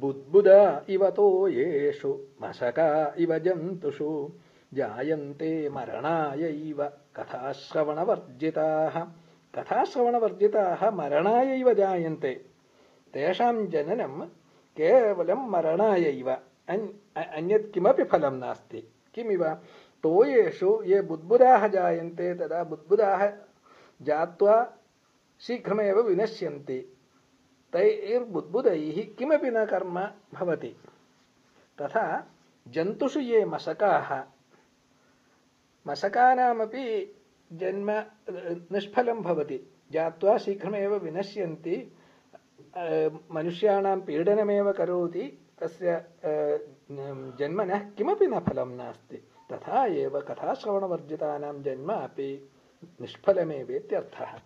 बुद्बुद इव तोयेषु मशका इव जन्तुषु, जायन्ते मरणायैव कथाश्रवणवर्जिताः। कथाश्रवणवर्जिताः मरणायैव जायन्ते। तेषां जननं केवलं मरणायैव अन्यत् किमपि फलं नास्ति। किमिव? तोयेषु ये बुद्बुदाः जायन्ते, तदा बुद्बुदाः जात्वा शीघ्रमेव विनश्यन्ति। तैर्बुद्बुदैः किमपि न कर्म भवति। तथा जन्तुषु ये मशकाः मशकानामपि जन्म निष्फलं भवति। जात्वा शीघ्रमेव विनश्यन्ति, मनुष्याणां पीडनमेव करोति, तस्य जन्मनः किमपि न फलं नास्ति। तथा एव कथाश्रवणवर्जितानां जन्म अपि निष्फलमेवेत्यर्थः।